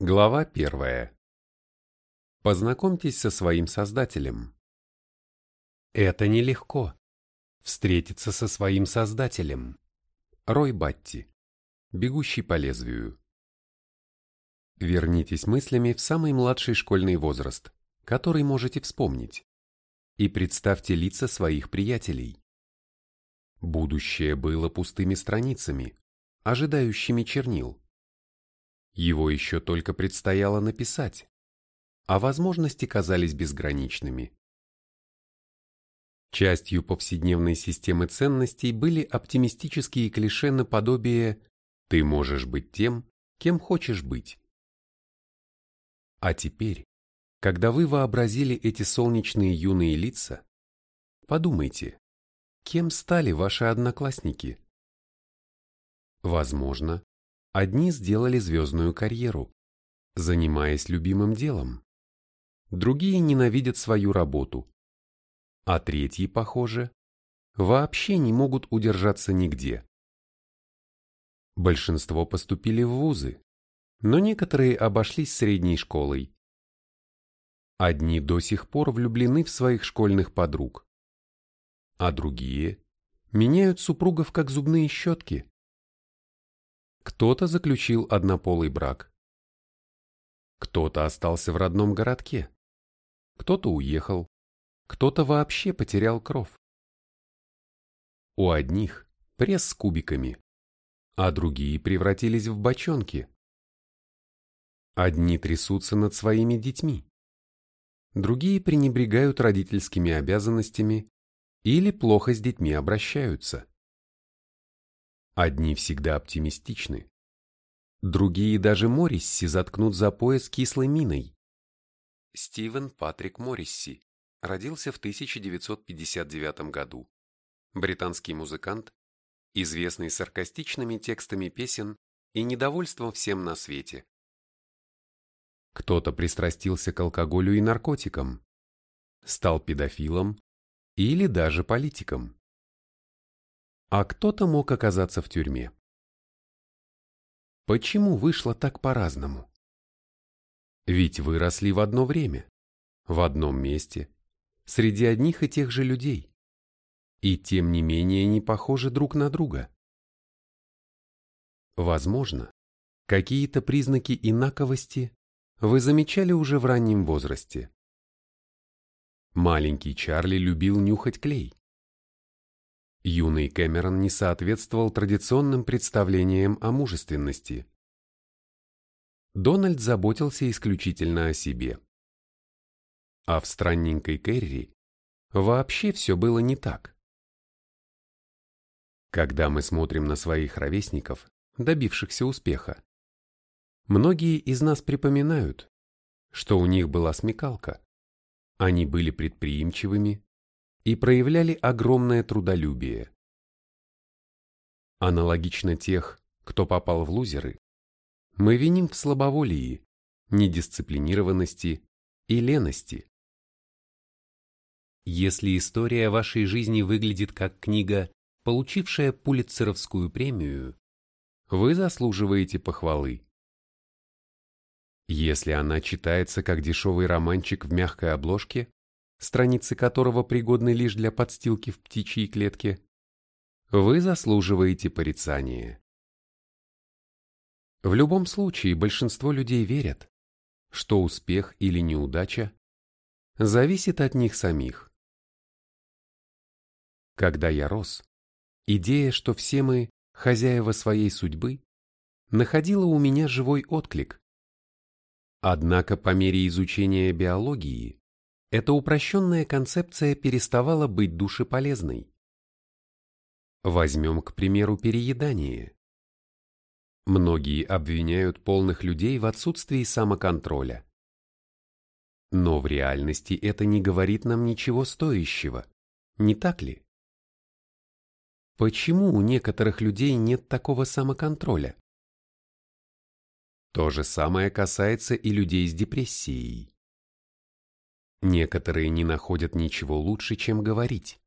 Глава первая. Познакомьтесь со своим Создателем. Это нелегко. Встретиться со своим Создателем. Рой Батти. Бегущий по лезвию. Вернитесь мыслями в самый младший школьный возраст, который можете вспомнить, и представьте лица своих приятелей. Будущее было пустыми страницами, ожидающими чернил его еще только предстояло написать, а возможности казались безграничными. Частью повседневной системы ценностей были оптимистические клише наподобие «ты можешь быть тем, кем хочешь быть». А теперь, когда вы вообразили эти солнечные юные лица, подумайте, кем стали ваши одноклассники? Возможно, Одни сделали звездную карьеру, занимаясь любимым делом. Другие ненавидят свою работу. А третьи, похоже, вообще не могут удержаться нигде. Большинство поступили в вузы, но некоторые обошлись средней школой. Одни до сих пор влюблены в своих школьных подруг, а другие меняют супругов как зубные щетки. Кто-то заключил однополый брак. Кто-то остался в родном городке. Кто-то уехал. Кто-то вообще потерял кров. У одних пресс с кубиками, а другие превратились в бочонки. Одни трясутся над своими детьми, другие пренебрегают родительскими обязанностями или плохо с детьми обращаются. Одни всегда оптимистичны. Другие даже Моррисси заткнут за пояс кислой миной. Стивен Патрик Моррисси родился в 1959 году. Британский музыкант, известный саркастичными текстами песен и недовольством всем на свете. Кто-то пристрастился к алкоголю и наркотикам, стал педофилом или даже политиком а кто-то мог оказаться в тюрьме. Почему вышло так по-разному? Ведь выросли в одно время, в одном месте, среди одних и тех же людей, и тем не менее не похожи друг на друга. Возможно, какие-то признаки инаковости вы замечали уже в раннем возрасте. Маленький Чарли любил нюхать клей. Юный Кэмерон не соответствовал традиционным представлениям о мужественности. Дональд заботился исключительно о себе. А в странненькой Кэрри вообще все было не так. Когда мы смотрим на своих ровесников, добившихся успеха, многие из нас припоминают, что у них была смекалка. Они были предприимчивыми, и проявляли огромное трудолюбие. Аналогично тех, кто попал в лузеры, мы виним в слабоволии, недисциплинированности и лености. Если история вашей жизни выглядит как книга, получившая Пулитцеровскую премию, вы заслуживаете похвалы. Если она читается как дешевый романчик в мягкой обложке, страницы которого пригодны лишь для подстилки в птичьей клетке, вы заслуживаете порицания. В любом случае большинство людей верят, что успех или неудача зависит от них самих. Когда я рос, идея, что все мы хозяева своей судьбы, находила у меня живой отклик. Однако по мере изучения биологии эта упрощенная концепция переставала быть душеполезной. Возьмем, к примеру, переедание. Многие обвиняют полных людей в отсутствии самоконтроля. Но в реальности это не говорит нам ничего стоящего, не так ли? Почему у некоторых людей нет такого самоконтроля? То же самое касается и людей с депрессией. Некоторые не находят ничего лучше, чем говорить.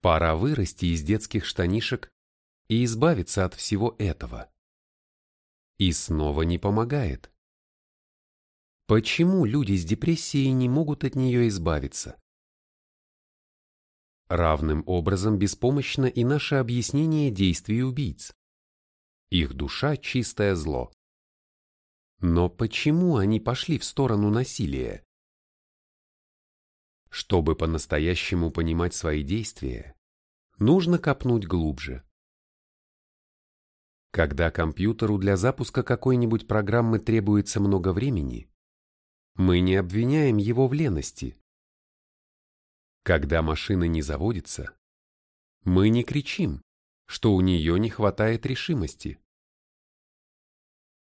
Пора вырасти из детских штанишек и избавиться от всего этого. И снова не помогает. Почему люди с депрессией не могут от нее избавиться? Равным образом беспомощно и наше объяснение действий убийц. Их душа – чистое зло. Но почему они пошли в сторону насилия? Чтобы по-настоящему понимать свои действия, нужно копнуть глубже. Когда компьютеру для запуска какой-нибудь программы требуется много времени, мы не обвиняем его в лености, когда машина не заводится, мы не кричим, что у нее не хватает решимости.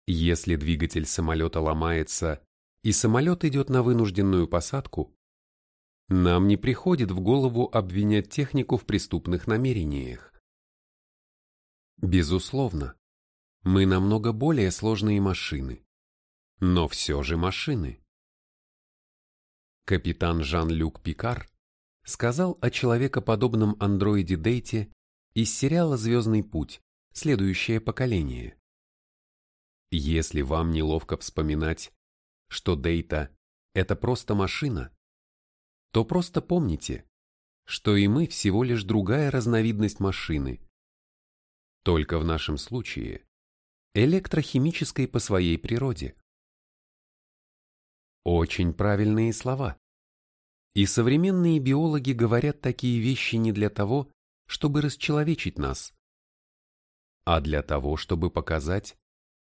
Если двигатель самолета ломается и самолет идет на вынужденную посадку, нам не приходит в голову обвинять технику в преступных намерениях. Безусловно, мы намного более сложные машины, но все же машины. Капитан Жан-Люк Пикар сказал о человекоподобном андроиде Дейте из сериала «Звездный путь. Следующее поколение». Если вам неловко вспоминать, что Дейта – это просто машина, то просто помните, что и мы всего лишь другая разновидность машины. Только в нашем случае электрохимической по своей природе. Очень правильные слова. И современные биологи говорят такие вещи не для того, чтобы расчеловечить нас, а для того, чтобы показать,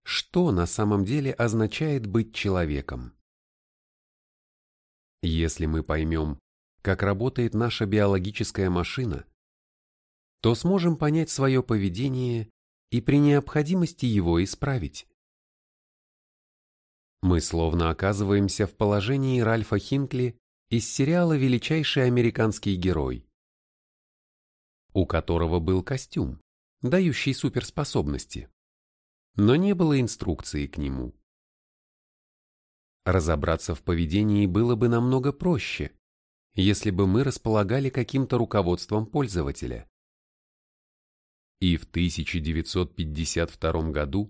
что на самом деле означает быть человеком. Если мы поймем, как работает наша биологическая машина, то сможем понять свое поведение и при необходимости его исправить. Мы словно оказываемся в положении Ральфа Хинкли из сериала «Величайший американский герой», у которого был костюм, дающий суперспособности, но не было инструкции к нему. Разобраться в поведении было бы намного проще, если бы мы располагали каким-то руководством пользователя. И в 1952 году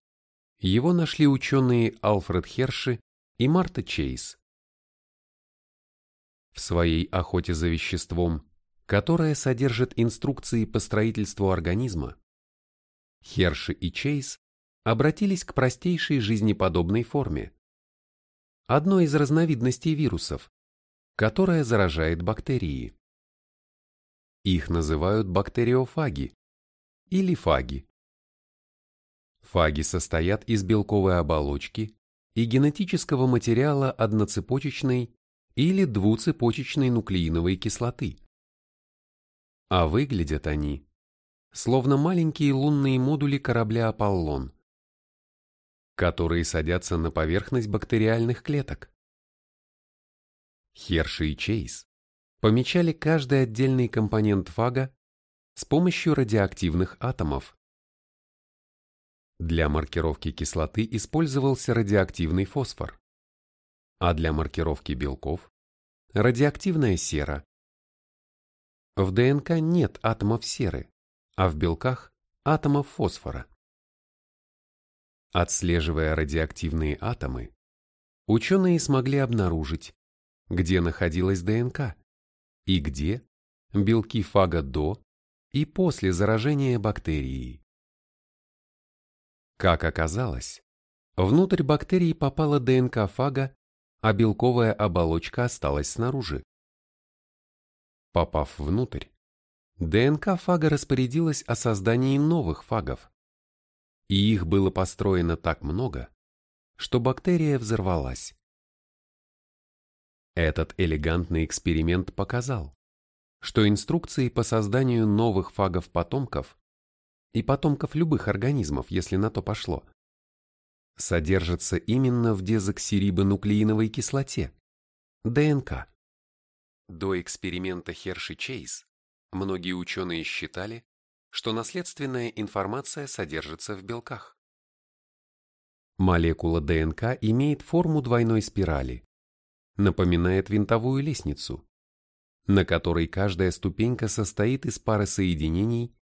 его нашли ученые Алфред Херши и Марта Чейз. В своей охоте за веществом, которая содержит инструкции по строительству организма, Херши и Чейз обратились к простейшей жизнеподобной форме, одной из разновидностей вирусов, которая заражает бактерии. Их называют бактериофаги или фаги. Фаги состоят из белковой оболочки и генетического материала одноцепочечной или двуцепочечной нуклеиновой кислоты. А выглядят они словно маленькие лунные модули корабля Аполлон, которые садятся на поверхность бактериальных клеток. Херши и Чейз помечали каждый отдельный компонент фага с помощью радиоактивных атомов. Для маркировки кислоты использовался радиоактивный фосфор а для маркировки белков – радиоактивная сера. В ДНК нет атомов серы, а в белках – атомов фосфора. Отслеживая радиоактивные атомы, ученые смогли обнаружить, где находилась ДНК и где белки фага до и после заражения бактерией. Как оказалось, внутрь бактерий попала ДНК фага а белковая оболочка осталась снаружи. Попав внутрь, ДНК фага распорядилась о создании новых фагов. И их было построено так много, что бактерия взорвалась. Этот элегантный эксперимент показал, что инструкции по созданию новых фагов-потомков и потомков любых организмов, если на то пошло, содержится именно в дезоксирибонуклеиновой кислоте, ДНК. До эксперимента Херши-Чейз многие ученые считали, что наследственная информация содержится в белках. Молекула ДНК имеет форму двойной спирали, напоминает винтовую лестницу, на которой каждая ступенька состоит из пары соединений,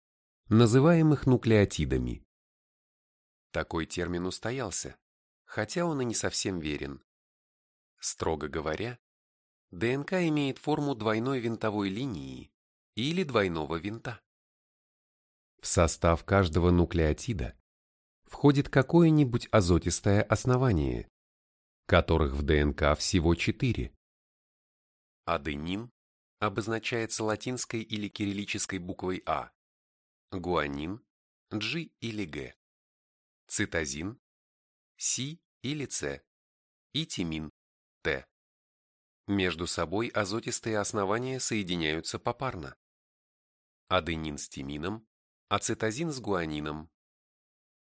называемых нуклеотидами. Такой термин устоялся, хотя он и не совсем верен. Строго говоря, ДНК имеет форму двойной винтовой линии или двойного винта. В состав каждого нуклеотида входит какое-нибудь азотистое основание, которых в ДНК всего четыре. Аденин обозначается латинской или кириллической буквой А, гуанин – G или G, цитозин – C или C и тимин – T. Между собой азотистые основания соединяются попарно. Аденин с тимином, ацетазин с гуанином.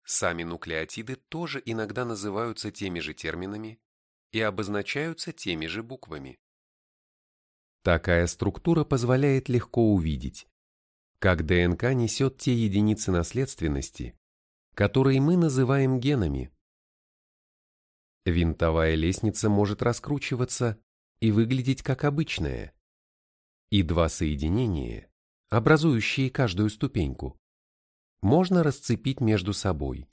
Сами нуклеотиды тоже иногда называются теми же терминами и обозначаются теми же буквами. Такая структура позволяет легко увидеть, как ДНК несет те единицы наследственности, которые мы называем генами. Винтовая лестница может раскручиваться и выглядеть как обычная. И два соединения, образующие каждую ступеньку, можно расцепить между собой,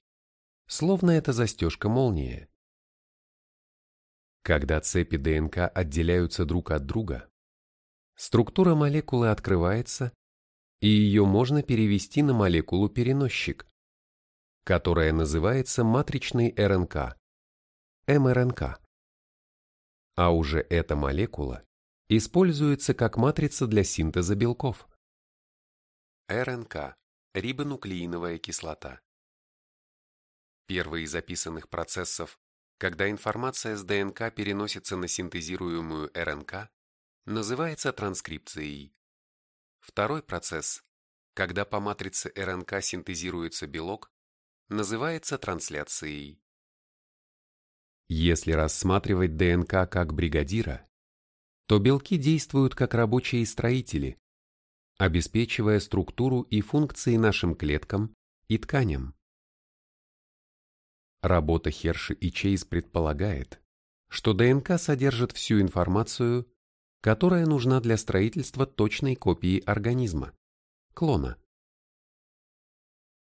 словно это застежка-молния. Когда цепи ДНК отделяются друг от друга, структура молекулы открывается, и ее можно перевести на молекулу-переносчик, которая называется матричной РНК, МРНК а уже эта молекула используется как матрица для синтеза белков. РНК – рибонуклеиновая кислота. Первый из записанных процессов, когда информация с ДНК переносится на синтезируемую РНК, называется транскрипцией. Второй процесс, когда по матрице РНК синтезируется белок, называется трансляцией. Если рассматривать ДНК как бригадира, то белки действуют как рабочие строители, обеспечивая структуру и функции нашим клеткам и тканям. Работа Херши и Чейз предполагает, что ДНК содержит всю информацию, которая нужна для строительства точной копии организма, клона.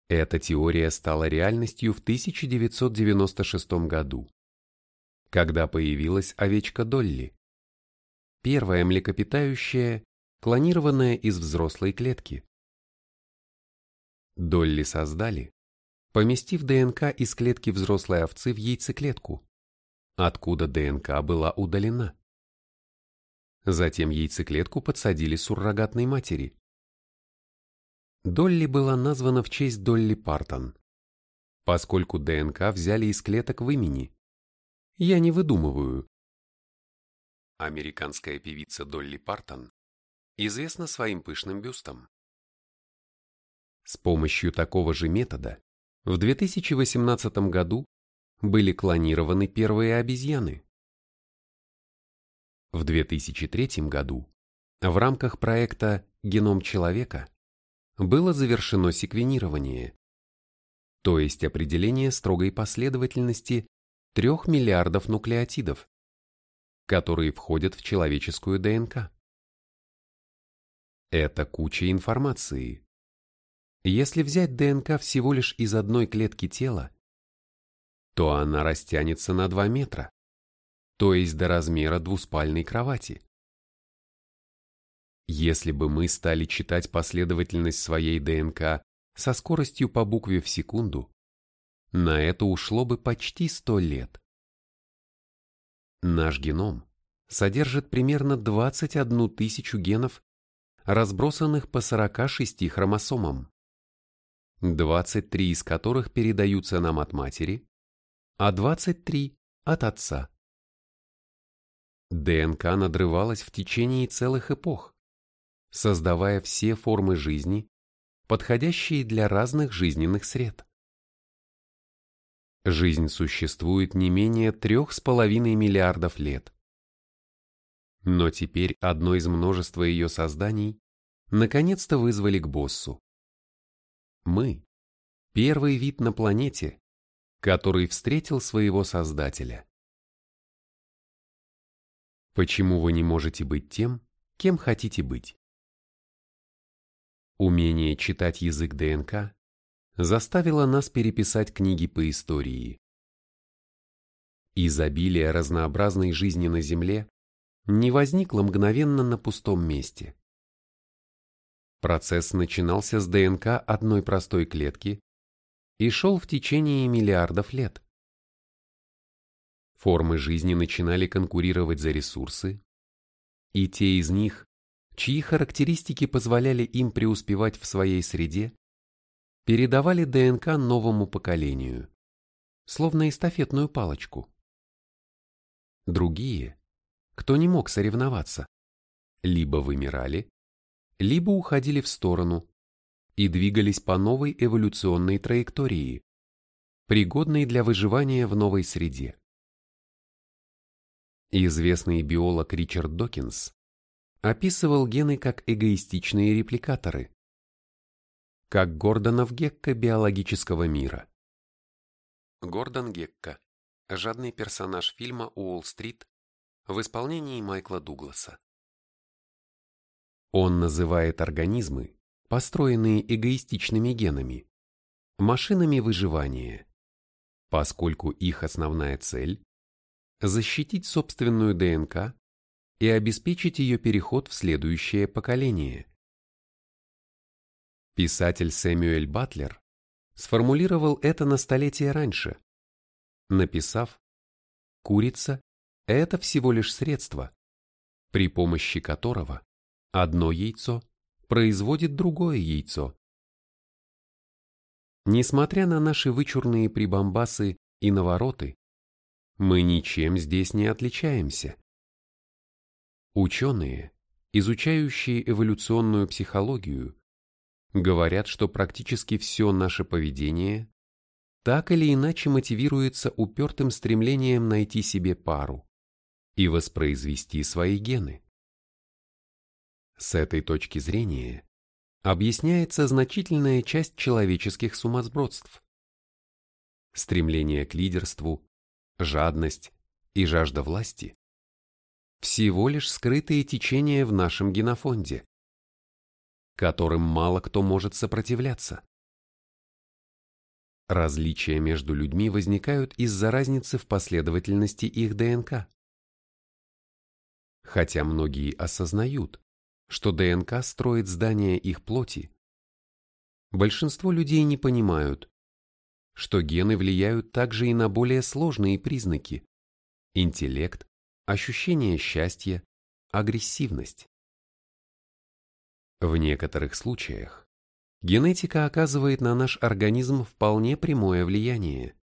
Эта теория стала реальностью в 1996 году когда появилась овечка Долли. Первая млекопитающая, клонированная из взрослой клетки. Долли создали, поместив ДНК из клетки взрослой овцы в яйцеклетку, откуда ДНК была удалена. Затем яйцеклетку подсадили суррогатной матери. Долли была названа в честь Долли Партон, поскольку ДНК взяли из клеток в имени, я не выдумываю. Американская певица Долли Партон известна своим пышным бюстом. С помощью такого же метода в 2018 году были клонированы первые обезьяны. В 2003 году в рамках проекта «Геном человека» было завершено секвенирование, то есть определение строгой последовательности трех миллиардов нуклеотидов, которые входят в человеческую ДНК. Это куча информации. Если взять ДНК всего лишь из одной клетки тела, то она растянется на 2 метра, то есть до размера двуспальной кровати. Если бы мы стали читать последовательность своей ДНК со скоростью по букве в секунду, на это ушло бы почти сто лет. Наш геном содержит примерно 21 тысячу генов, разбросанных по 46 хромосомам, 23 из которых передаются нам от матери, а 23 от отца. ДНК надрывалась в течение целых эпох, создавая все формы жизни, подходящие для разных жизненных сред. Жизнь существует не менее трех с половиной миллиардов лет. Но теперь одно из множества ее созданий наконец-то вызвали к боссу. Мы – первый вид на планете, который встретил своего создателя. Почему вы не можете быть тем, кем хотите быть? Умение читать язык ДНК заставила нас переписать книги по истории. Изобилие разнообразной жизни на Земле не возникло мгновенно на пустом месте. Процесс начинался с ДНК одной простой клетки и шел в течение миллиардов лет. Формы жизни начинали конкурировать за ресурсы, и те из них, чьи характеристики позволяли им преуспевать в своей среде, передавали ДНК новому поколению, словно эстафетную палочку. Другие, кто не мог соревноваться, либо вымирали, либо уходили в сторону и двигались по новой эволюционной траектории, пригодной для выживания в новой среде. Известный биолог Ричард Докинс описывал гены как эгоистичные репликаторы, как Гордонов Гекко биологического мира. Гордон Гекко – жадный персонаж фильма «Уолл-стрит» в исполнении Майкла Дугласа. Он называет организмы, построенные эгоистичными генами, машинами выживания, поскольку их основная цель – защитить собственную ДНК и обеспечить ее переход в следующее поколение. Писатель Сэмюэль Батлер сформулировал это на столетие раньше, написав «Курица – это всего лишь средство, при помощи которого одно яйцо производит другое яйцо». Несмотря на наши вычурные прибамбасы и навороты, мы ничем здесь не отличаемся. Ученые, изучающие эволюционную психологию, говорят, что практически все наше поведение так или иначе мотивируется упертым стремлением найти себе пару и воспроизвести свои гены. С этой точки зрения объясняется значительная часть человеческих сумасбродств. Стремление к лидерству, жадность и жажда власти всего лишь скрытые течения в нашем генофонде, которым мало кто может сопротивляться. Различия между людьми возникают из-за разницы в последовательности их ДНК. Хотя многие осознают, что ДНК строит здание их плоти, большинство людей не понимают, что гены влияют также и на более сложные признаки – интеллект, ощущение счастья, агрессивность. В некоторых случаях генетика оказывает на наш организм вполне прямое влияние.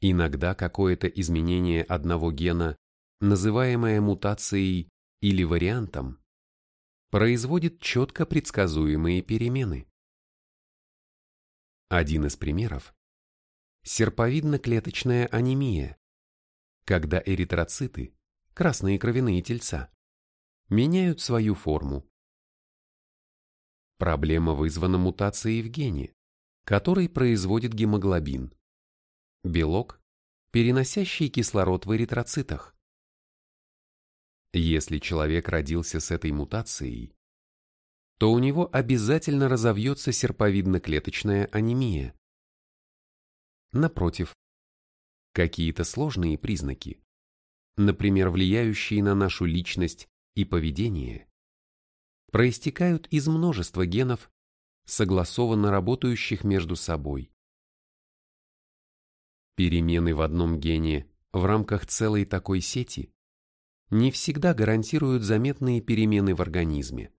Иногда какое-то изменение одного гена, называемое мутацией или вариантом, производит четко предсказуемые перемены. Один из примеров – серповидно-клеточная анемия, когда эритроциты, красные кровяные тельца, меняют свою форму. Проблема вызвана мутацией в гене, который производит гемоглобин, белок, переносящий кислород в эритроцитах. Если человек родился с этой мутацией, то у него обязательно разовьется серповидно-клеточная анемия. Напротив, какие-то сложные признаки, например, влияющие на нашу личность и поведение, проистекают из множества генов, согласованно работающих между собой. Перемены в одном гене в рамках целой такой сети не всегда гарантируют заметные перемены в организме.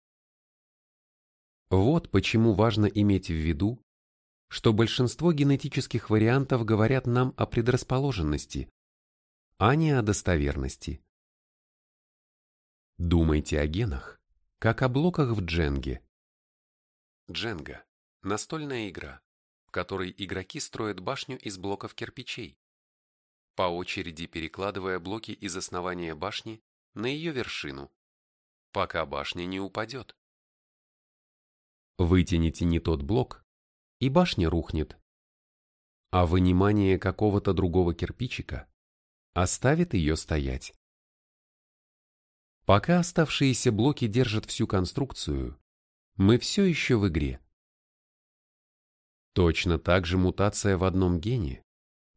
Вот почему важно иметь в виду, что большинство генетических вариантов говорят нам о предрасположенности, а не о достоверности. Думайте о генах, как о блоках в дженге. Дженга – настольная игра, в которой игроки строят башню из блоков кирпичей, по очереди перекладывая блоки из основания башни на ее вершину, пока башня не упадет. Вытяните не тот блок, и башня рухнет. А вынимание какого-то другого кирпичика оставит ее стоять. Пока оставшиеся блоки держат всю конструкцию, мы все еще в игре. Точно так же мутация в одном гене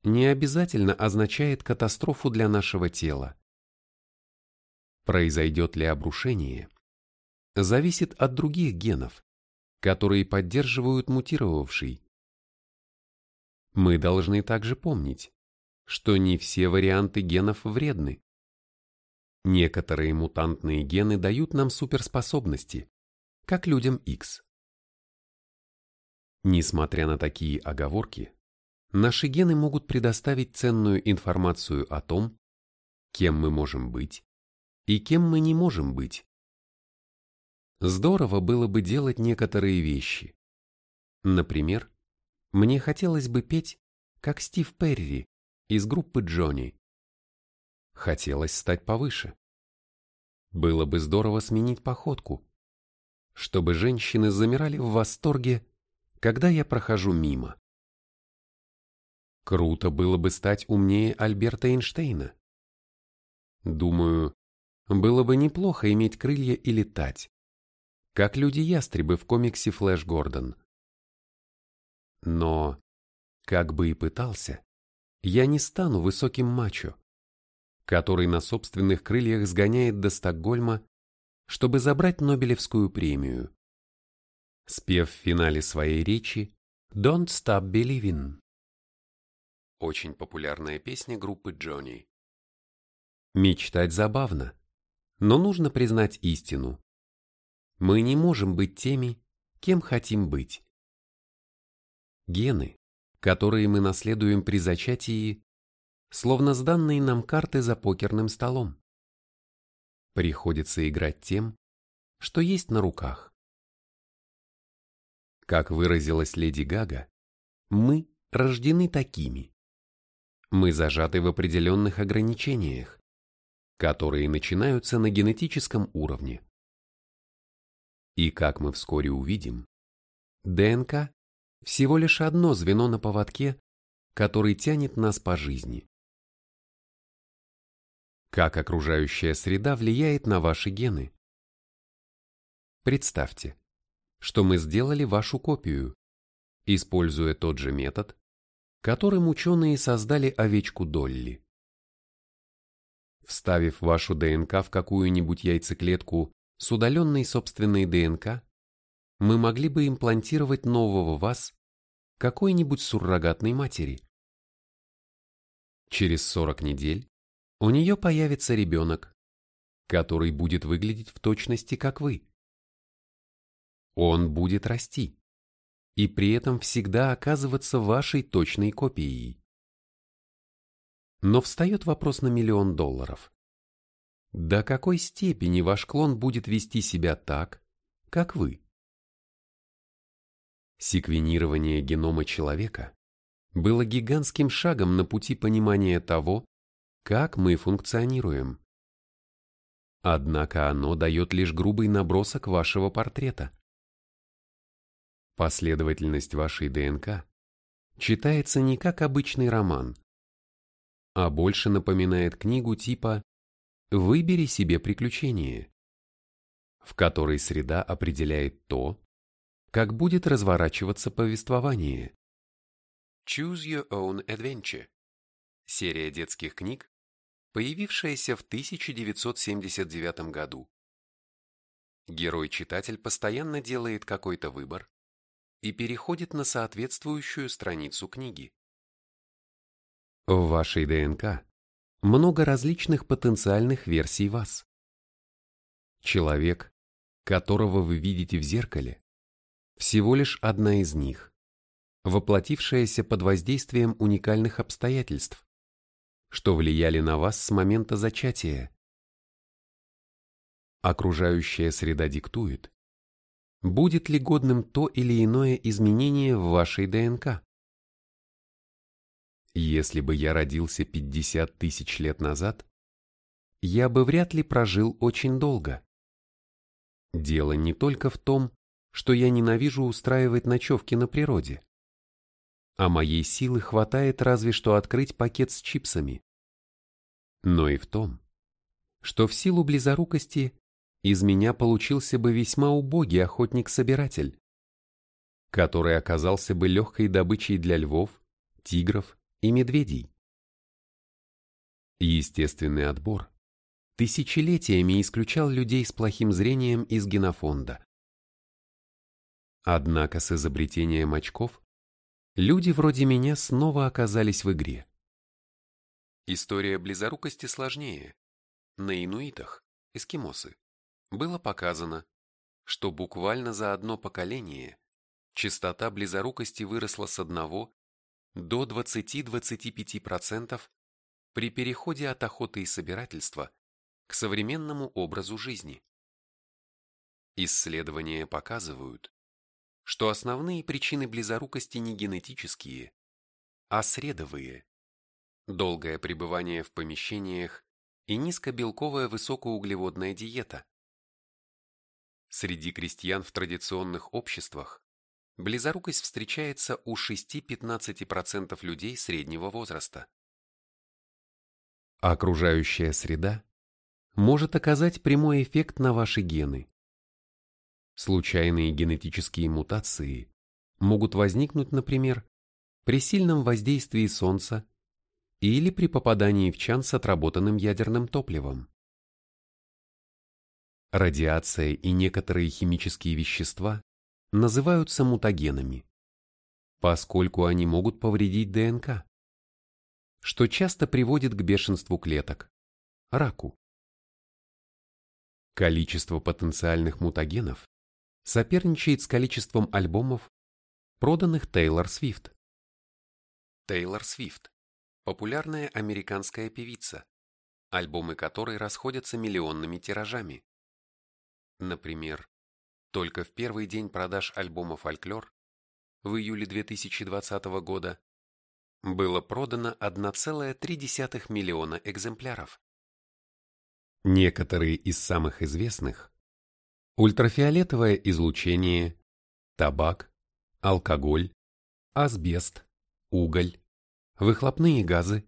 не обязательно означает катастрофу для нашего тела. Произойдет ли обрушение, зависит от других генов, которые поддерживают мутировавший. Мы должны также помнить, что не все варианты генов вредны. Некоторые мутантные гены дают нам суперспособности, как людям X. Несмотря на такие оговорки, наши гены могут предоставить ценную информацию о том, кем мы можем быть и кем мы не можем быть. Здорово было бы делать некоторые вещи. Например, мне хотелось бы петь, как Стив Перри из группы Джонни. Хотелось стать повыше. Было бы здорово сменить походку, чтобы женщины замирали в восторге, когда я прохожу мимо. Круто было бы стать умнее Альберта Эйнштейна. Думаю, было бы неплохо иметь крылья и летать, как люди-ястребы в комиксе Флэш Гордон. Но, как бы и пытался, я не стану высоким мачо, который на собственных крыльях сгоняет до Стокгольма, чтобы забрать Нобелевскую премию. Спев в финале своей речи «Don't Stop Believing». Очень популярная песня группы Джонни. Мечтать забавно, но нужно признать истину. Мы не можем быть теми, кем хотим быть. Гены, которые мы наследуем при зачатии, словно сданные нам карты за покерным столом. Приходится играть тем, что есть на руках. Как выразилась леди Гага, мы рождены такими. Мы зажаты в определенных ограничениях, которые начинаются на генетическом уровне. И как мы вскоре увидим, ДНК всего лишь одно звено на поводке, который тянет нас по жизни. Как окружающая среда влияет на ваши гены? Представьте, что мы сделали вашу копию, используя тот же метод, которым ученые создали овечку Долли. Вставив вашу ДНК в какую-нибудь яйцеклетку с удаленной собственной ДНК, мы могли бы имплантировать нового вас какой-нибудь суррогатной матери. Через 40 недель у нее появится ребенок, который будет выглядеть в точности как вы. Он будет расти и при этом всегда оказываться вашей точной копией. Но встает вопрос на миллион долларов. До какой степени ваш клон будет вести себя так, как вы? Секвенирование генома человека было гигантским шагом на пути понимания того, как мы функционируем. Однако оно дает лишь грубый набросок вашего портрета. Последовательность вашей ДНК читается не как обычный роман, а больше напоминает книгу типа «Выбери себе приключение», в которой среда определяет то, как будет разворачиваться повествование. Choose Your Own Adventure. Серия детских книг, появившаяся в 1979 году. Герой-читатель постоянно делает какой-то выбор и переходит на соответствующую страницу книги. В вашей ДНК много различных потенциальных версий вас. Человек, которого вы видите в зеркале, всего лишь одна из них, воплотившаяся под воздействием уникальных обстоятельств, что влияли на вас с момента зачатия. Окружающая среда диктует, будет ли годным то или иное изменение в вашей ДНК. Если бы я родился 50 тысяч лет назад, я бы вряд ли прожил очень долго. Дело не только в том, что я ненавижу устраивать ночевки на природе. А моей силы хватает разве что открыть пакет с чипсами. Но и в том, что в силу близорукости из меня получился бы весьма убогий охотник-собиратель, который оказался бы легкой добычей для львов, тигров и медведей. Естественный отбор тысячелетиями исключал людей с плохим зрением из генофонда. Однако с изобретением очков люди вроде меня снова оказались в игре. История близорукости сложнее. На инуитах, эскимосы, было показано, что буквально за одно поколение частота близорукости выросла с 1 до 20-25% при переходе от охоты и собирательства к современному образу жизни. Исследования показывают, что основные причины близорукости не генетические, а средовые. Долгое пребывание в помещениях и низкобелковая высокоуглеводная диета. Среди крестьян в традиционных обществах близорукость встречается у 6-15% людей среднего возраста. Окружающая среда может оказать прямой эффект на ваши гены. Случайные генетические мутации могут возникнуть, например, при сильном воздействии Солнца или при попадании в чан с отработанным ядерным топливом. Радиация и некоторые химические вещества называются мутагенами, поскольку они могут повредить ДНК, что часто приводит к бешенству клеток, раку. Количество потенциальных мутагенов соперничает с количеством альбомов, проданных Тейлор Свифт. Тейлор Свифт – популярная американская певица, альбомы которой расходятся миллионными тиражами. Например, только в первый день продаж альбома «Фольклор» в июле 2020 года было продано 1,3 миллиона экземпляров. Некоторые из самых известных ультрафиолетовое излучение, табак, алкоголь, асбест, уголь, выхлопные газы,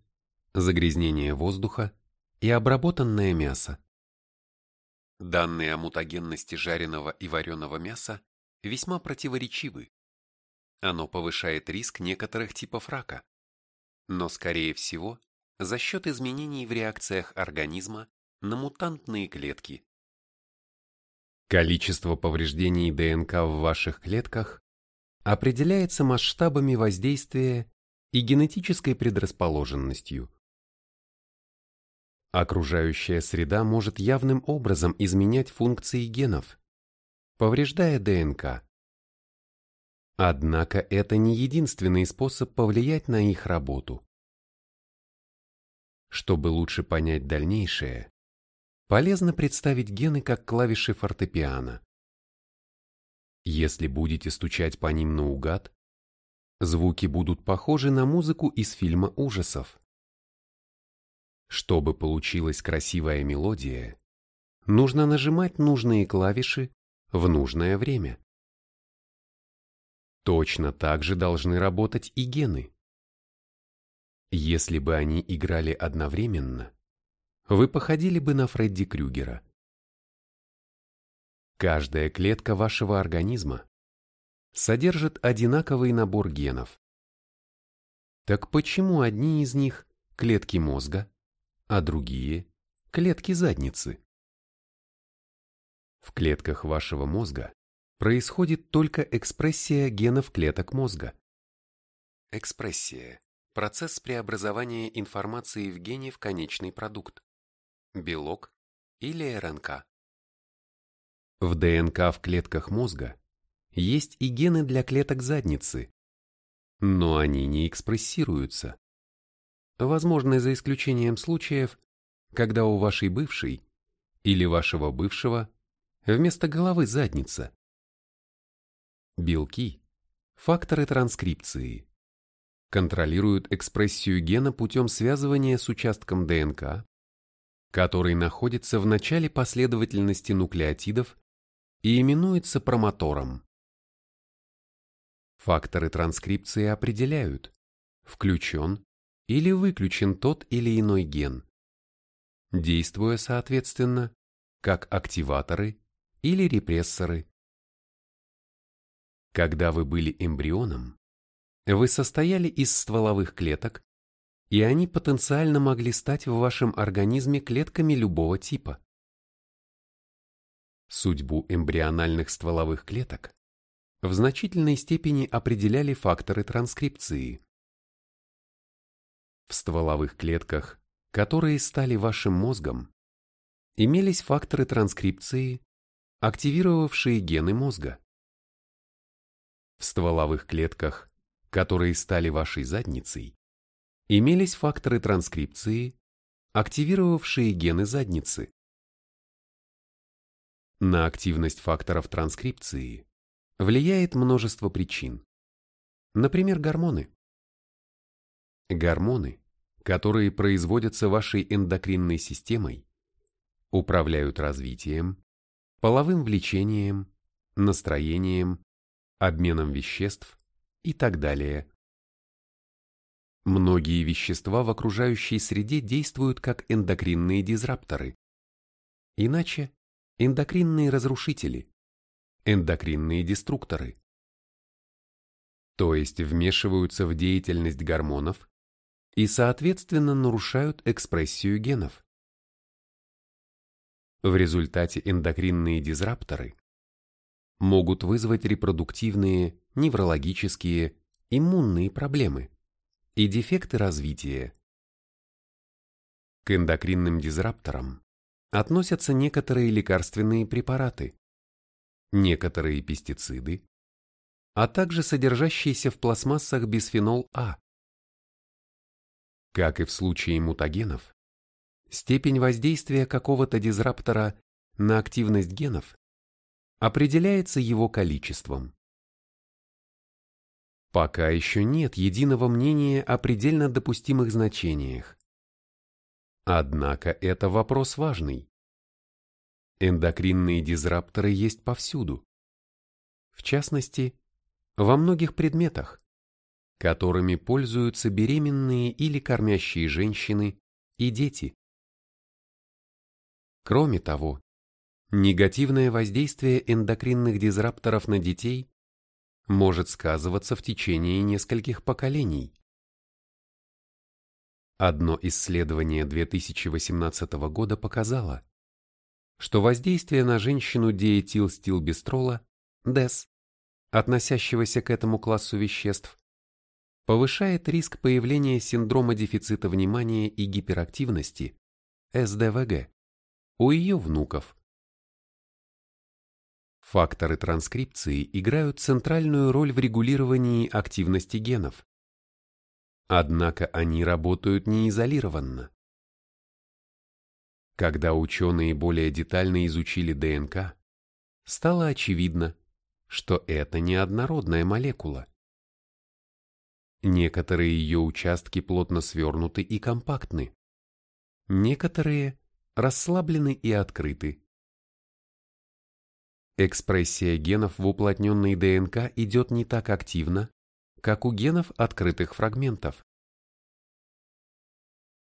загрязнение воздуха и обработанное мясо. Данные о мутагенности жареного и вареного мяса весьма противоречивы. Оно повышает риск некоторых типов рака, но, скорее всего, за счет изменений в реакциях организма на мутантные клетки, Количество повреждений ДНК в ваших клетках определяется масштабами воздействия и генетической предрасположенностью. Окружающая среда может явным образом изменять функции генов, повреждая ДНК. Однако это не единственный способ повлиять на их работу. Чтобы лучше понять дальнейшее, полезно представить гены как клавиши фортепиано. Если будете стучать по ним наугад, звуки будут похожи на музыку из фильма ужасов. Чтобы получилась красивая мелодия, нужно нажимать нужные клавиши в нужное время. Точно так же должны работать и гены. Если бы они играли одновременно, вы походили бы на Фредди Крюгера. Каждая клетка вашего организма содержит одинаковый набор генов. Так почему одни из них – клетки мозга, а другие – клетки задницы? В клетках вашего мозга происходит только экспрессия генов клеток мозга. Экспрессия – процесс преобразования информации в гене в конечный продукт белок или РНК. В ДНК в клетках мозга есть и гены для клеток задницы, но они не экспрессируются. Возможно, за исключением случаев, когда у вашей бывшей или вашего бывшего вместо головы задница. Белки – факторы транскрипции. Контролируют экспрессию гена путем связывания с участком ДНК, который находится в начале последовательности нуклеотидов и именуется промотором. Факторы транскрипции определяют, включен или выключен тот или иной ген, действуя, соответственно, как активаторы или репрессоры. Когда вы были эмбрионом, вы состояли из стволовых клеток и они потенциально могли стать в вашем организме клетками любого типа. Судьбу эмбриональных стволовых клеток в значительной степени определяли факторы транскрипции. В стволовых клетках, которые стали вашим мозгом, имелись факторы транскрипции, активировавшие гены мозга. В стволовых клетках, которые стали вашей задницей, имелись факторы транскрипции, активировавшие гены задницы. На активность факторов транскрипции влияет множество причин. Например, гормоны. Гормоны, которые производятся вашей эндокринной системой, управляют развитием, половым влечением, настроением, обменом веществ и так далее. Многие вещества в окружающей среде действуют как эндокринные дизрапторы. Иначе – эндокринные разрушители, эндокринные деструкторы. То есть вмешиваются в деятельность гормонов и, соответственно, нарушают экспрессию генов. В результате эндокринные дизрапторы могут вызвать репродуктивные, неврологические, иммунные проблемы и дефекты развития. К эндокринным дизрапторам относятся некоторые лекарственные препараты, некоторые пестициды, а также содержащийся в пластмассах бисфенол А. Как и в случае мутагенов, степень воздействия какого-то дизраптора на активность генов определяется его количеством. Пока еще нет единого мнения о предельно допустимых значениях. Однако это вопрос важный. Эндокринные дизрапторы есть повсюду. В частности, во многих предметах, которыми пользуются беременные или кормящие женщины и дети. Кроме того, негативное воздействие эндокринных дизрапторов на детей может сказываться в течение нескольких поколений. Одно исследование 2018 года показало, что воздействие на женщину диэтилстилбестрола, ДЭС, относящегося к этому классу веществ, повышает риск появления синдрома дефицита внимания и гиперактивности, СДВГ, у ее внуков. Факторы транскрипции играют центральную роль в регулировании активности генов. Однако они работают не изолированно. Когда ученые более детально изучили ДНК, стало очевидно, что это не однородная молекула. Некоторые ее участки плотно свернуты и компактны. Некоторые расслаблены и открыты. Экспрессия генов в уплотненной ДНК идет не так активно, как у генов открытых фрагментов.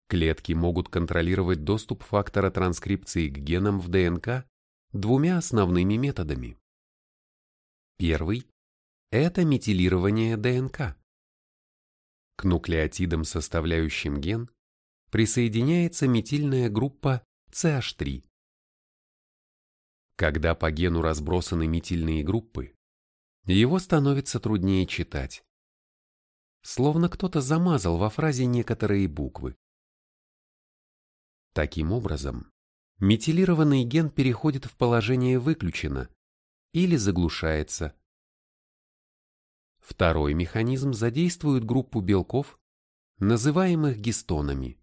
Клетки могут контролировать доступ фактора транскрипции к генам в ДНК двумя основными методами. Первый – это метилирование ДНК. К нуклеотидам, составляющим ген, присоединяется метильная группа CH3. Когда по гену разбросаны метильные группы, его становится труднее читать. Словно кто-то замазал во фразе некоторые буквы. Таким образом, метилированный ген переходит в положение «выключено» или заглушается. Второй механизм задействует группу белков, называемых гистонами.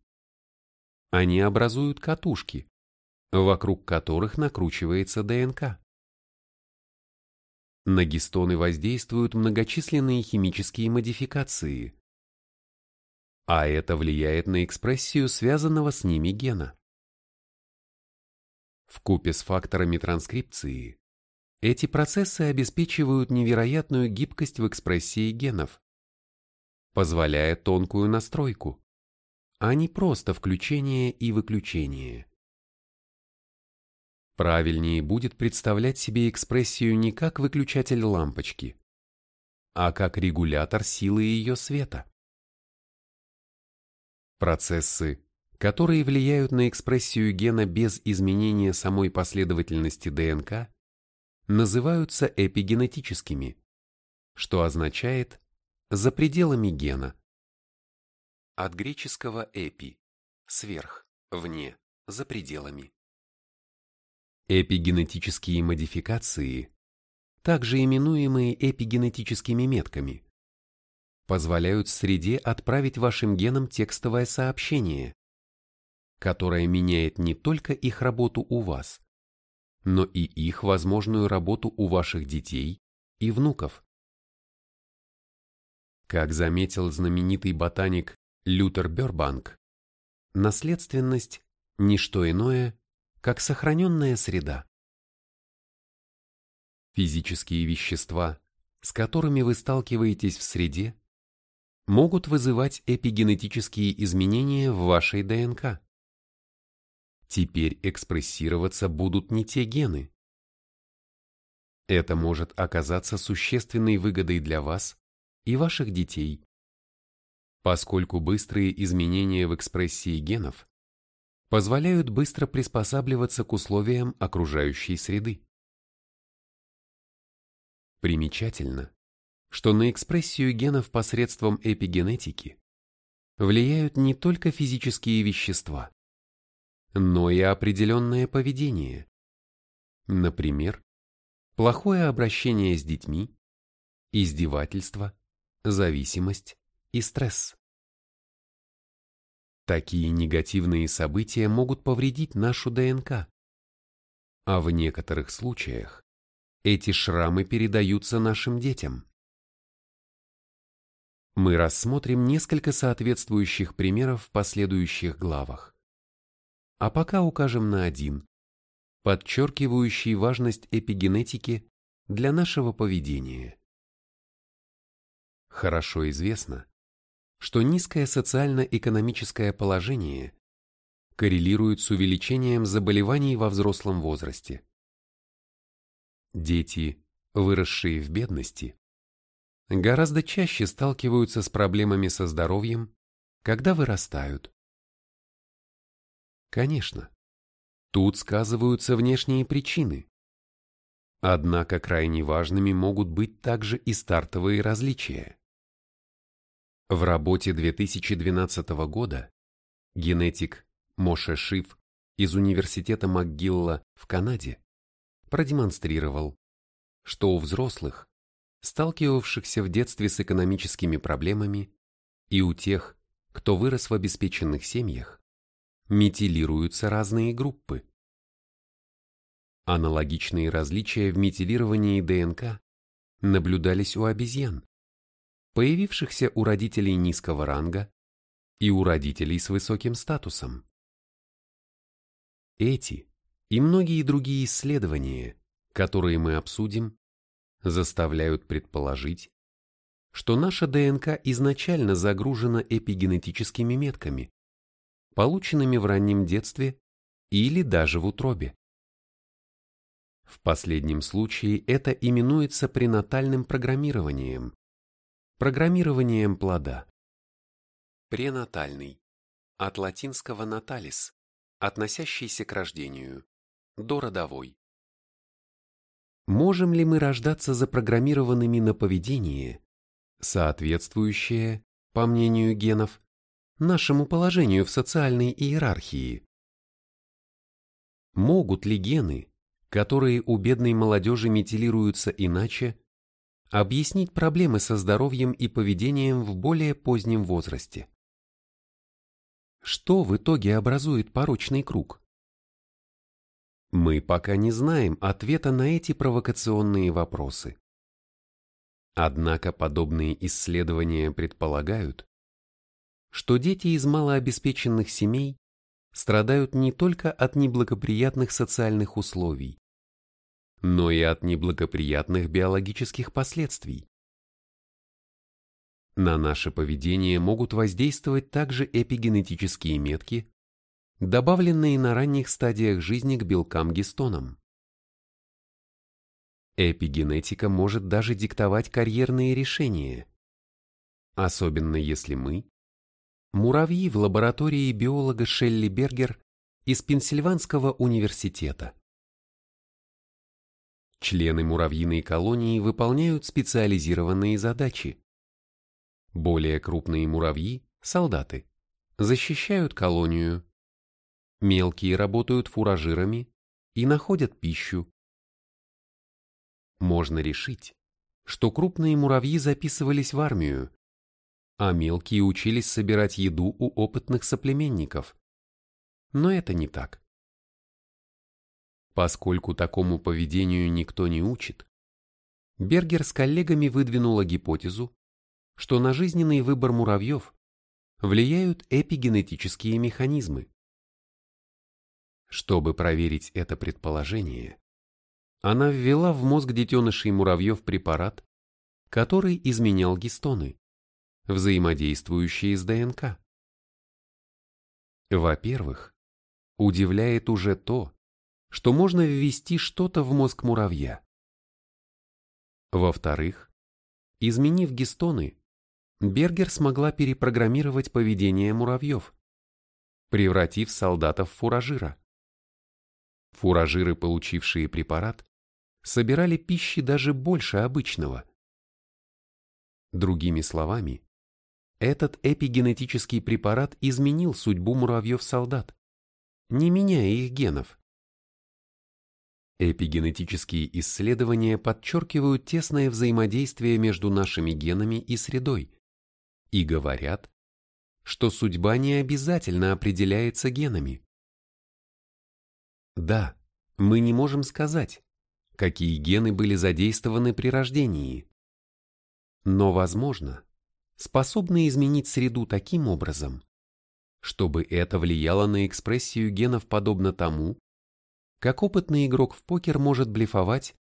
Они образуют катушки, вокруг которых накручивается ДНК. На гистоны воздействуют многочисленные химические модификации, а это влияет на экспрессию связанного с ними гена. В купе с факторами транскрипции эти процессы обеспечивают невероятную гибкость в экспрессии генов, позволяя тонкую настройку а не просто включение и выключение. Правильнее будет представлять себе экспрессию не как выключатель лампочки, а как регулятор силы ее света. Процессы, которые влияют на экспрессию гена без изменения самой последовательности ДНК, называются эпигенетическими, что означает «за пределами гена». От греческого «эпи» – «сверх», «вне», «за пределами». Эпигенетические модификации, также именуемые эпигенетическими метками, позволяют среде отправить вашим генам текстовое сообщение, которое меняет не только их работу у вас, но и их возможную работу у ваших детей и внуков. Как заметил знаменитый ботаник Лютер Бёрбанк, наследственность – не что иное, как сохраненная среда. Физические вещества, с которыми вы сталкиваетесь в среде, могут вызывать эпигенетические изменения в вашей ДНК. Теперь экспрессироваться будут не те гены. Это может оказаться существенной выгодой для вас и ваших детей, поскольку быстрые изменения в экспрессии генов позволяют быстро приспосабливаться к условиям окружающей среды. Примечательно, что на экспрессию генов посредством эпигенетики влияют не только физические вещества, но и определенное поведение. Например, плохое обращение с детьми, издевательство, зависимость и стресс. Такие негативные события могут повредить нашу ДНК, а в некоторых случаях эти шрамы передаются нашим детям. Мы рассмотрим несколько соответствующих примеров в последующих главах. А пока укажем на один, подчеркивающий важность эпигенетики для нашего поведения. Хорошо известно, что низкое социально-экономическое положение коррелирует с увеличением заболеваний во взрослом возрасте. Дети, выросшие в бедности, гораздо чаще сталкиваются с проблемами со здоровьем, когда вырастают. Конечно, тут сказываются внешние причины. Однако крайне важными могут быть также и стартовые различия. В работе 2012 года генетик Моше Шиф из Университета МcGill в Канаде продемонстрировал, что у взрослых сталкивавшихся в детстве с экономическими проблемами, и у тех, кто вырос в обеспеченных семьях, метилируются разные группы. Аналогичные различия в метилировании ДНК наблюдались у обезьян, появившихся у родителей низкого ранга и у родителей с высоким статусом. Эти и многие другие исследования, которые мы обсудим, заставляют предположить, что наша ДНК изначально загружена эпигенетическими метками, полученными в раннем детстве или даже в утробе. В последнем случае это именуется пренатальным программированием, программированием плода. Пренатальный, от латинского наталис, относящийся к рождению, дородовой. Можем ли мы рождаться запрограммированными на поведение, соответствующее, по мнению генов, нашему положению в социальной иерархии? Могут ли гены, которые у бедной молодежи метилируются иначе, объяснить проблемы со здоровьем и поведением в более позднем возрасте? Что в итоге образует порочный круг? Мы пока не знаем ответа на эти провокационные вопросы. Однако подобные исследования предполагают, что дети из малообеспеченных семей страдают не только от неблагоприятных социальных условий, но и от неблагоприятных биологических последствий. На наше поведение могут воздействовать также эпигенетические метки, добавленные на ранних стадиях жизни к белкам-гистонам. Эпигенетика может даже диктовать карьерные решения, особенно если мы муравьи в лаборатории биолога Шелли Бергер из Пенсильванского университета. Члены муравьиной колонии выполняют специализированные задачи. Более крупные муравьи, солдаты, защищают колонию. Мелкие работают фуражирами и находят пищу. Можно решить, что крупные муравьи записывались в армию, а мелкие учились собирать еду у опытных соплеменников. Но это не так. Поскольку такому поведению никто не учит, Бергер с коллегами выдвинула гипотезу, что на жизненный выбор муравьев влияют эпигенетические механизмы. Чтобы проверить это предположение, она ввела в мозг детенышей муравьев препарат, который изменял гистоны, взаимодействующие с ДНК. Во-первых, удивляет уже то, что можно ввести что-то в мозг муравья. Во-вторых, изменив гистоны, Бергер смогла перепрограммировать поведение муравьев, превратив солдатов в фуражира. Фуражиры, получившие препарат, собирали пищи даже больше обычного. Другими словами, этот эпигенетический препарат изменил судьбу муравьев-солдат, не меняя их генов. Эпигенетические исследования подчеркивают тесное взаимодействие между нашими генами и средой и говорят, что судьба не обязательно определяется генами. Да, мы не можем сказать, какие гены были задействованы при рождении. Но, возможно, способны изменить среду таким образом, чтобы это влияло на экспрессию генов подобно тому, как опытный игрок в покер может блефовать,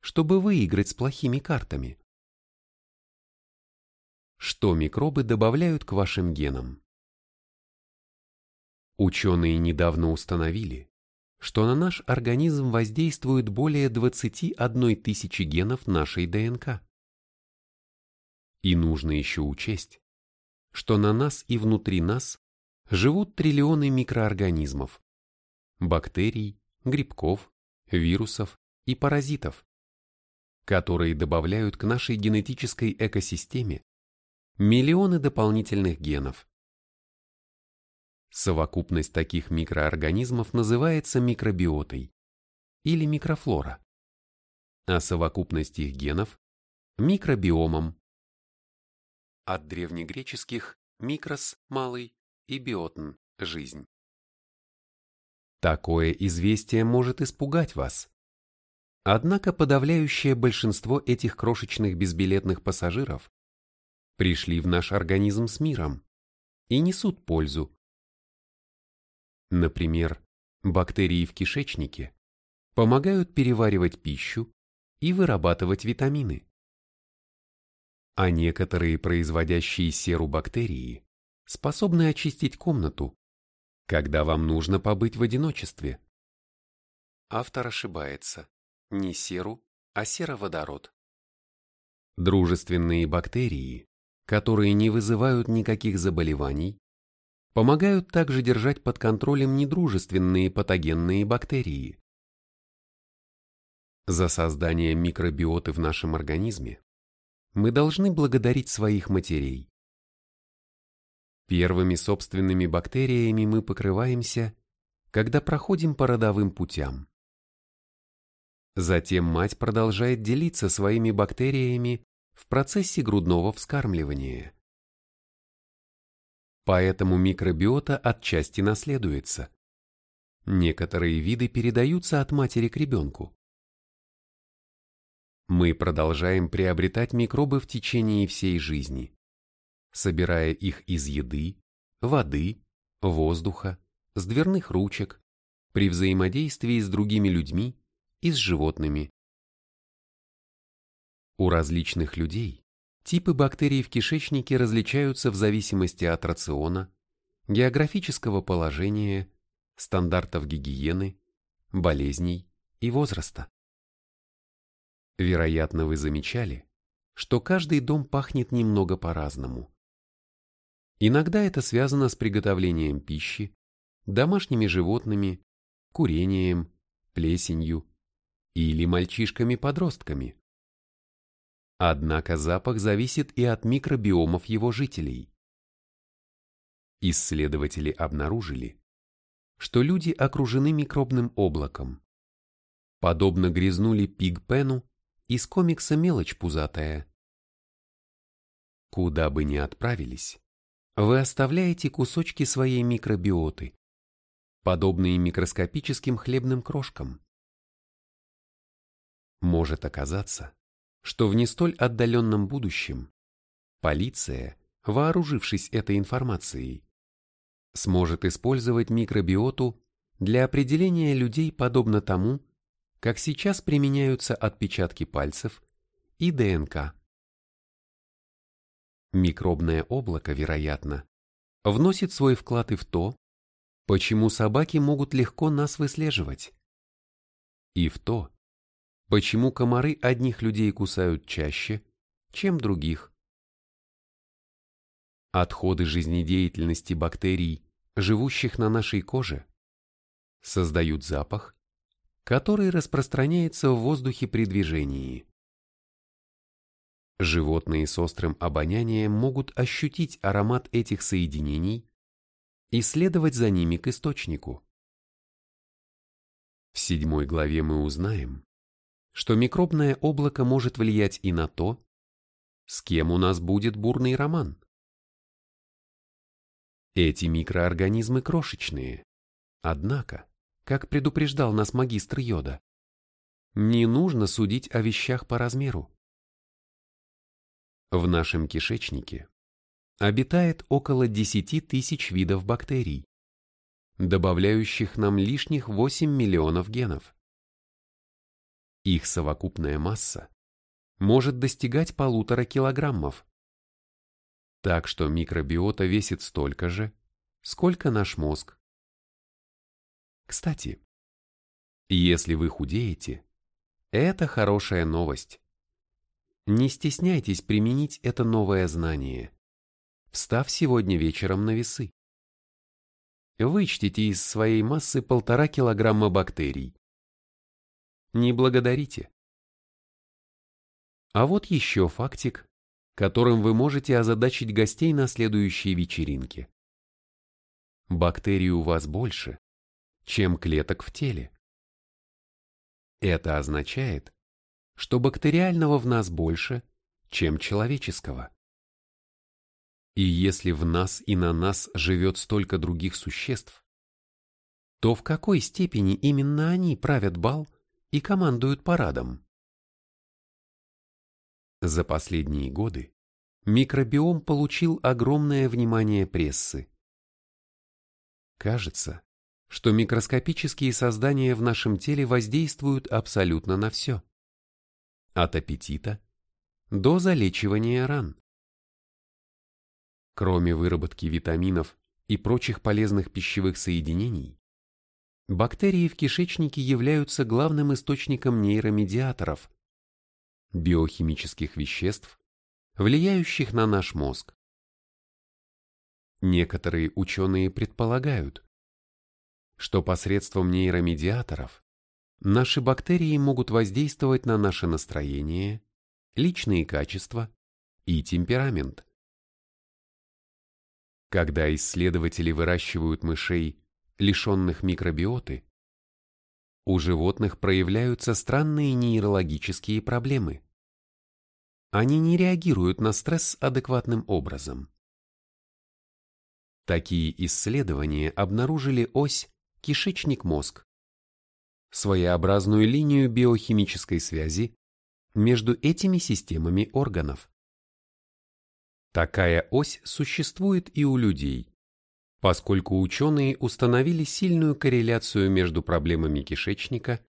чтобы выиграть с плохими картами. Что микробы добавляют к вашим генам? Ученые недавно установили, что на наш организм воздействует более 21 тысячи генов нашей ДНК. И нужно еще учесть, что на нас и внутри нас живут триллионы микроорганизмов, бактерий, грибков, вирусов и паразитов, которые добавляют к нашей генетической экосистеме миллионы дополнительных генов. Совокупность таких микроорганизмов называется микробиотой или микрофлора, а совокупность их генов – микробиомом. От древнегреческих «микрос» – малый и «биотн» – жизнь. Такое известие может испугать вас. Однако подавляющее большинство этих крошечных безбилетных пассажиров пришли в наш организм с миром и несут пользу. Например, бактерии в кишечнике помогают переваривать пищу и вырабатывать витамины. А некоторые производящие серу бактерии способны очистить комнату когда вам нужно побыть в одиночестве. Автор ошибается. Не серу, а сероводород. Дружественные бактерии, которые не вызывают никаких заболеваний, помогают также держать под контролем недружественные патогенные бактерии. За создание микробиоты в нашем организме мы должны благодарить своих матерей. Первыми собственными бактериями мы покрываемся, когда проходим по родовым путям. Затем мать продолжает делиться своими бактериями в процессе грудного вскармливания. Поэтому микробиота отчасти наследуется. Некоторые виды передаются от матери к ребенку. Мы продолжаем приобретать микробы в течение всей жизни собирая их из еды, воды, воздуха, с дверных ручек, при взаимодействии с другими людьми и с животными. У различных людей типы бактерий в кишечнике различаются в зависимости от рациона, географического положения, стандартов гигиены, болезней и возраста. Вероятно, вы замечали, что каждый дом пахнет немного по-разному. Иногда это связано с приготовлением пищи, домашними животными, курением, плесенью или мальчишками-подростками. Однако запах зависит и от микробиомов его жителей. Исследователи обнаружили, что люди окружены микробным облаком. Подобно грязнули Пигпену из комикса «Мелочь пузатая». Куда бы ни отправились, вы оставляете кусочки своей микробиоты, подобные микроскопическим хлебным крошкам. Может оказаться, что в не столь отдаленном будущем полиция, вооружившись этой информацией, сможет использовать микробиоту для определения людей подобно тому, как сейчас применяются отпечатки пальцев и ДНК. Микробное облако, вероятно, вносит свой вклад и в то, почему собаки могут легко нас выслеживать, и в то, почему комары одних людей кусают чаще, чем других. Отходы жизнедеятельности бактерий, живущих на нашей коже, создают запах, который распространяется в воздухе при движении. Животные с острым обонянием могут ощутить аромат этих соединений и следовать за ними к источнику. В седьмой главе мы узнаем, что микробное облако может влиять и на то, с кем у нас будет бурный роман. Эти микроорганизмы крошечные, однако, как предупреждал нас магистр Йода, не нужно судить о вещах по размеру. В нашем кишечнике обитает около 10 тысяч видов бактерий, добавляющих нам лишних 8 миллионов генов. Их совокупная масса может достигать полутора килограммов. Так что микробиота весит столько же, сколько наш мозг. Кстати, если вы худеете, это хорошая новость. Не стесняйтесь применить это новое знание, встав сегодня вечером на весы. Вычтите из своей массы полтора килограмма бактерий. Не благодарите. А вот еще фактик, которым вы можете озадачить гостей на следующей вечеринке. Бактерий у вас больше, чем клеток в теле. Это означает, что бактериального в нас больше, чем человеческого. И если в нас и на нас живет столько других существ, то в какой степени именно они правят бал и командуют парадом? За последние годы микробиом получил огромное внимание прессы. Кажется, что микроскопические создания в нашем теле воздействуют абсолютно на все от аппетита до залечивания ран. Кроме выработки витаминов и прочих полезных пищевых соединений, бактерии в кишечнике являются главным источником нейромедиаторов, биохимических веществ, влияющих на наш мозг. Некоторые ученые предполагают, что посредством нейромедиаторов Наши бактерии могут воздействовать на наше настроение, личные качества и темперамент. Когда исследователи выращивают мышей, лишенных микробиоты, у животных проявляются странные нейрологические проблемы. Они не реагируют на стресс адекватным образом. Такие исследования обнаружили ось кишечник-мозг, своеобразную линию биохимической связи между этими системами органов. Такая ось существует и у людей, поскольку ученые установили сильную корреляцию между проблемами кишечника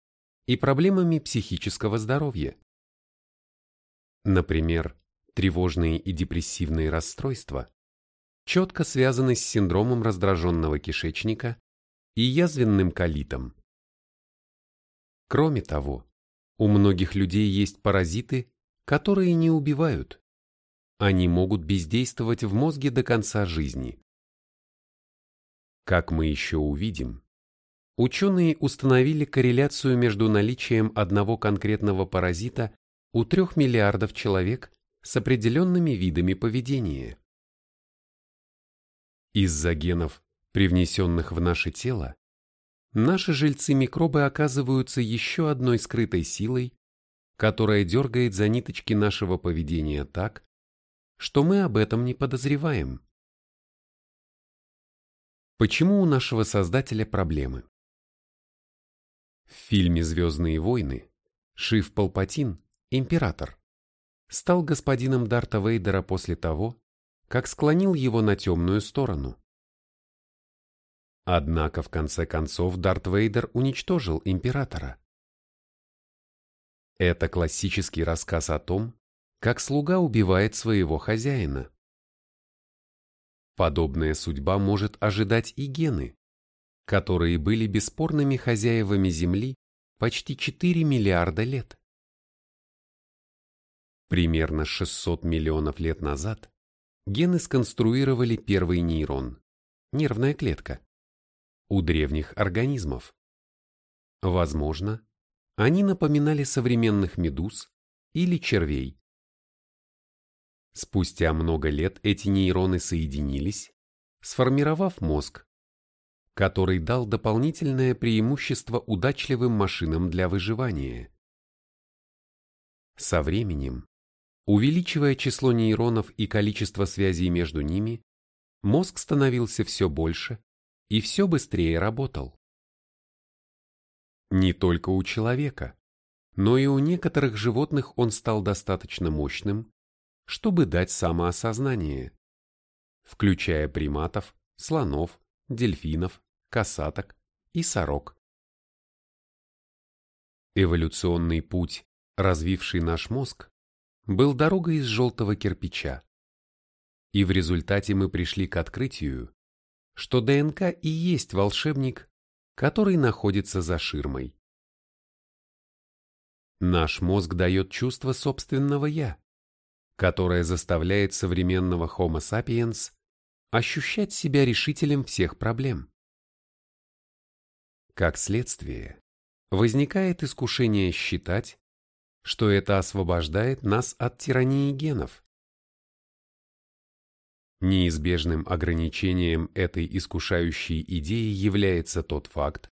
и проблемами психического здоровья. Например, тревожные и депрессивные расстройства четко связаны с синдромом раздраженного кишечника и язвенным колитом. Кроме того, у многих людей есть паразиты, которые не убивают, они могут бездействовать в мозге до конца жизни. Как мы еще увидим, ученые установили корреляцию между наличием одного конкретного паразита у трех миллиардов человек с определенными видами поведения. Из-за генов, привнесенных в наше тело, наши жильцы-микробы оказываются еще одной скрытой силой, которая дергает за ниточки нашего поведения так, что мы об этом не подозреваем. Почему у нашего создателя проблемы? В фильме «Звездные войны» Шиф Палпатин, император, стал господином Дарта Вейдера после того, как склонил его на темную сторону. Однако в конце концов Дарт Вейдер уничтожил императора. Это классический рассказ о том, как слуга убивает своего хозяина. Подобная судьба может ожидать и гены, которые были бесспорными хозяевами Земли почти 4 миллиарда лет. Примерно 600 миллионов лет назад гены сконструировали первый нейрон – нервная клетка – у древних организмов. Возможно, они напоминали современных медуз или червей. Спустя много лет эти нейроны соединились, сформировав мозг, который дал дополнительное преимущество удачливым машинам для выживания. Со временем Увеличивая число нейронов и количество связей между ними, мозг становился все больше и все быстрее работал. Не только у человека, но и у некоторых животных он стал достаточно мощным, чтобы дать самоосознание, включая приматов, слонов, дельфинов, косаток и сорок. Эволюционный путь, развивший наш мозг, был дорогой из желтого кирпича. И в результате мы пришли к открытию, что ДНК и есть волшебник, который находится за ширмой. Наш мозг дает чувство собственного «я», которое заставляет современного Homo sapiens ощущать себя решителем всех проблем. Как следствие, возникает искушение считать, что это освобождает нас от тирании генов. Неизбежным ограничением этой искушающей идеи является тот факт,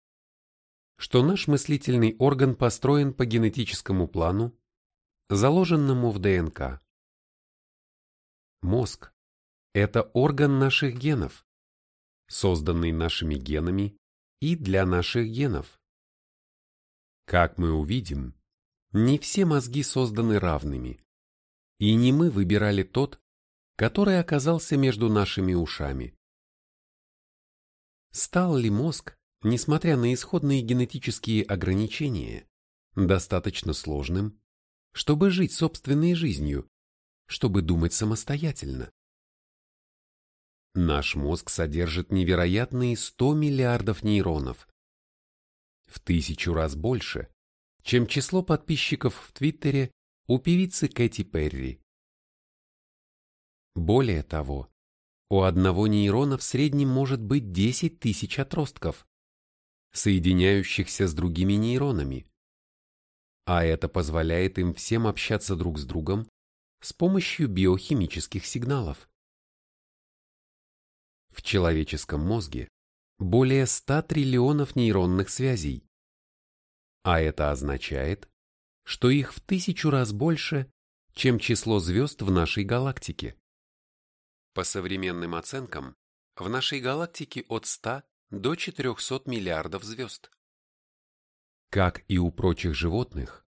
что наш мыслительный орган построен по генетическому плану, заложенному в ДНК. Мозг – это орган наших генов, созданный нашими генами и для наших генов. Как мы увидим, не все мозги созданы равными. И не мы выбирали тот, который оказался между нашими ушами. Стал ли мозг, несмотря на исходные генетические ограничения, достаточно сложным, чтобы жить собственной жизнью, чтобы думать самостоятельно? Наш мозг содержит невероятные 100 миллиардов нейронов, в тысячу раз больше, чем число подписчиков в Твиттере у певицы Кэти Перри. Более того, у одного нейрона в среднем может быть 10 тысяч отростков, соединяющихся с другими нейронами. А это позволяет им всем общаться друг с другом с помощью биохимических сигналов. В человеческом мозге более 100 триллионов нейронных связей, а это означает, что их в тысячу раз больше, чем число звезд в нашей галактике. По современным оценкам, в нашей галактике от 100 до 400 миллиардов звезд. Как и у прочих животных,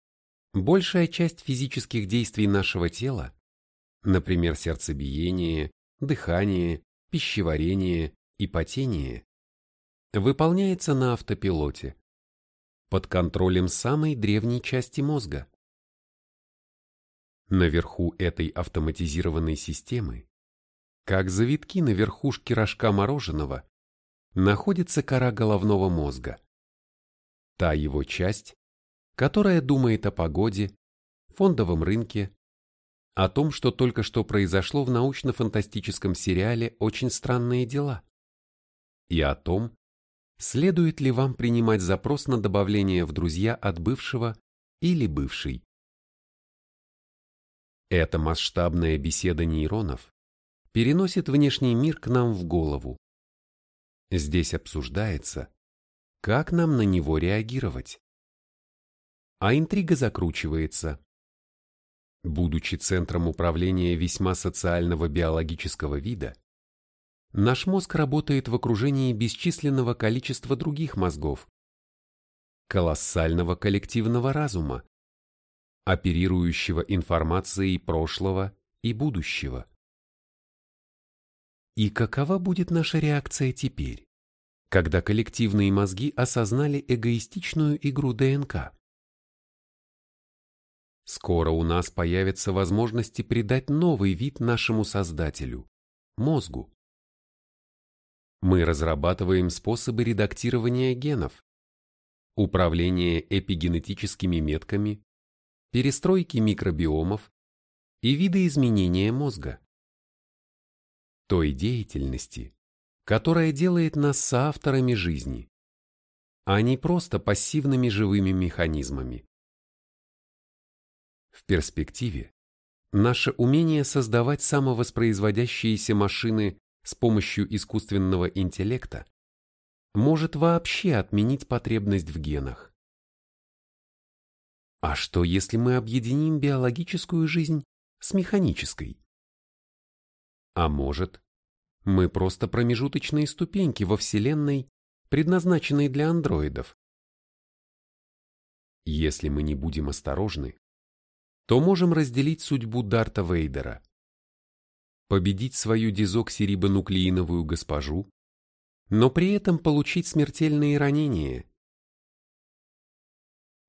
большая часть физических действий нашего тела, например, сердцебиение, дыхание, пищеварение и потение, выполняется на автопилоте под контролем самой древней части мозга. Наверху этой автоматизированной системы, как завитки на верхушке рожка мороженого, находится кора головного мозга. Та его часть, которая думает о погоде, фондовом рынке, о том, что только что произошло в научно-фантастическом сериале «Очень странные дела», и о том, следует ли вам принимать запрос на добавление в друзья от бывшего или бывшей. Эта масштабная беседа нейронов переносит внешний мир к нам в голову. Здесь обсуждается, как нам на него реагировать. А интрига закручивается. Будучи центром управления весьма социального биологического вида, наш мозг работает в окружении бесчисленного количества других мозгов, колоссального коллективного разума, оперирующего информацией прошлого и будущего. И какова будет наша реакция теперь, когда коллективные мозги осознали эгоистичную игру ДНК? Скоро у нас появятся возможности придать новый вид нашему создателю – мозгу. Мы разрабатываем способы редактирования генов, управления эпигенетическими метками, перестройки микробиомов и видоизменения мозга. Той деятельности, которая делает нас соавторами жизни, а не просто пассивными живыми механизмами. В перспективе наше умение создавать самовоспроизводящиеся машины с помощью искусственного интеллекта может вообще отменить потребность в генах. А что, если мы объединим биологическую жизнь с механической? А может, мы просто промежуточные ступеньки во Вселенной, предназначенной для андроидов? Если мы не будем осторожны, то можем разделить судьбу Дарта Вейдера. Победить свою дезоксирибонуклеиновую госпожу, но при этом получить смертельные ранения.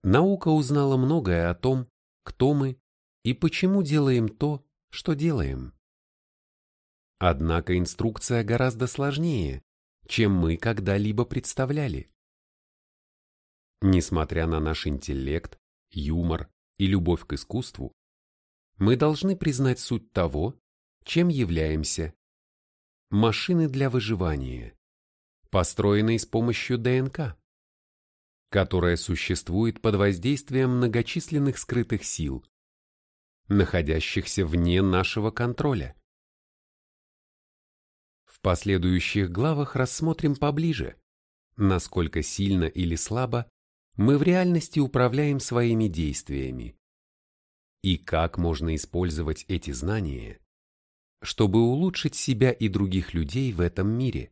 Наука узнала многое о том, кто мы и почему делаем то, что делаем. Однако инструкция гораздо сложнее, чем мы когда-либо представляли. Несмотря на наш интеллект, юмор и любовь к искусству, мы должны признать суть того, чем являемся. Машины для выживания, построенные с помощью ДНК, которая существует под воздействием многочисленных скрытых сил, находящихся вне нашего контроля. В последующих главах рассмотрим поближе, насколько сильно или слабо мы в реальности управляем своими действиями. И как можно использовать эти знания, чтобы улучшить себя и других людей в этом мире.